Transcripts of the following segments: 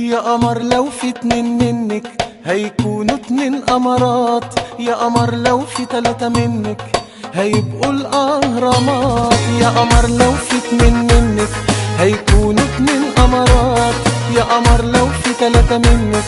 يا قمر لو في اتنين منك هيكونوا اتنين قمرات. يا قمر لو في تلاتة منك هيبقوا الأهرامات. يا قمر لو في اتنين منك هيكونوا اتنين قمرات. يا قمر لو في تلاتة منك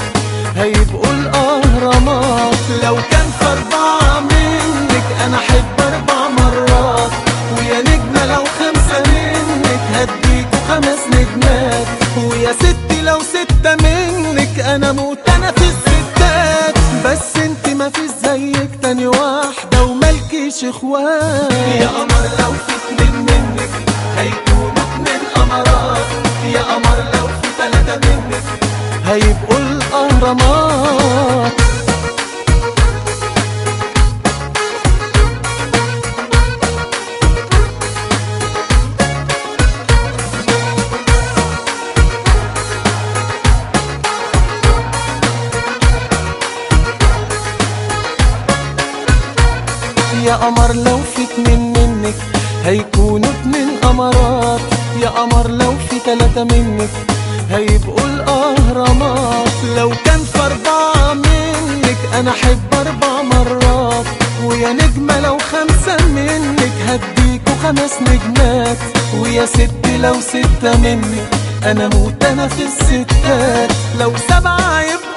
هيبقوا الأهرامات. لو كان في أربعة منك أنا أحب أربع مرات. ويا نجمة لو خمسة منك هديكوا خمس نجمات. ويا ستي لو ستة منك أنا موت. أنا في الستات بس أنت ما في زيك. تاني واحدة وملكيش اخوات يا قمر لو في اتنين منك هيكونوا اتنين قمرات يا قمر لو في تلاتة منك هيبقوا يا قمر لو في اتنين منك هيكونوا اتنين قمرات. يا قمر لو في تلاتة منك هيبقوا الأهرامات. لو كان في أربعة منك أنا أحب أربع مرات. ويا نجمة لو خمسة منك هديكوا خمس نجمات. ويا ست لو ستة منك أنا موت أنا في الستات. لو سبعة يبقوا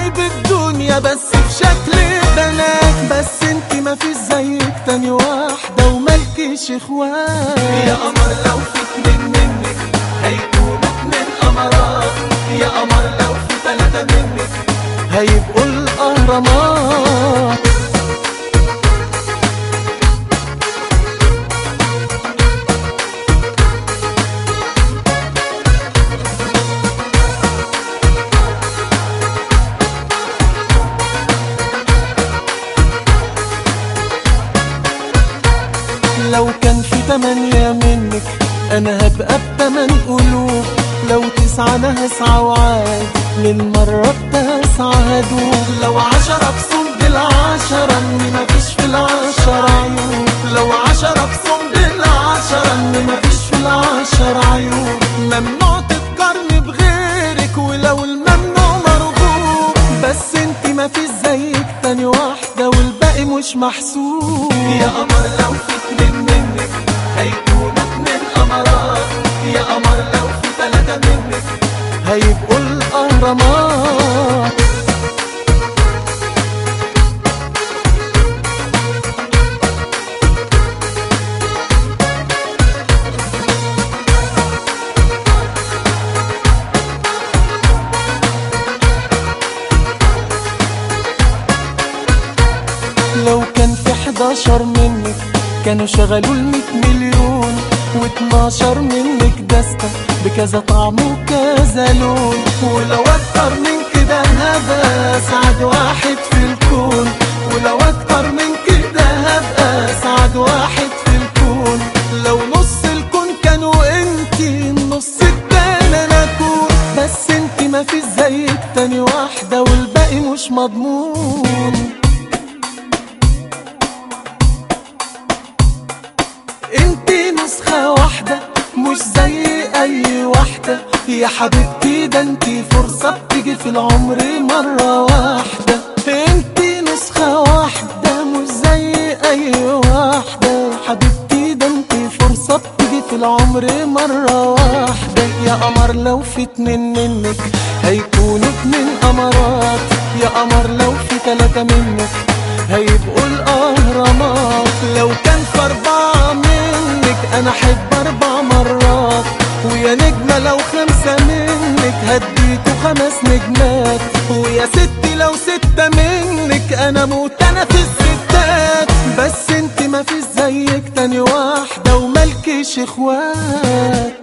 عجايب الدنيا بس في شكل بنات. بس انت ما في زيك تاني واحدة وملكيش اخوات يا قمر لو في اتنين منك هيكونوا اتنين قمرات يا قمر لو في تلاتة منك هيبقوا الأهرامات. أنا هبقى بتمن قلوب. لو تسعة أنا هسعى وعاد للمرة التاسعة هدوب. لو عشرة بصمد العشرة إني مفيش في العشرة عيوب. لو عشرة بصمد العشرة إني مفيش في العشرة عيوب. ممنوع تتقارني بغيرك ولو الممنوع مرغوب. بس إنتي مفيش زيك تاني واحدة والباقي مش محسوب. يا قمر لو في لو كان في 11 منك كانوا شغلوا المية مليون و12 منك دستة بكذا طعم وكذا لون. ولو أكتر من كده هبقى اسعد واحد في الكون. ولو أكتر من كده هبقى اسعد واحد في الكون. لو نص الكون كانوا انتي النص التاني أنا أكون. بس انتي ما في زيك تاني واحدة والباقي مش مضمون. واحدة مش زي أي واحدة يا حبيبتي ده انتي فرصة بتيجي في العمر مرة واحدة. انتي نسخة واحدة مش زي أي واحدة يا حبيبتي ده انتي فرصة بتيجي في العمر مرة واحدة. يا قمر لو في اتنين منك هيكونوا اتنين قمرات. يا قمر لو في تلاتة منك هيبقوا الأهرامات. لو كان في أربعة منك أنا أحب أربع مرات ويا نجمة لو خمسة منك هديكوا خمس نجمات ويا ستي لو ستة منك أنا موت أنا في الستات. بس أنت ما في زيك تاني واحدة وملكيش إخوات.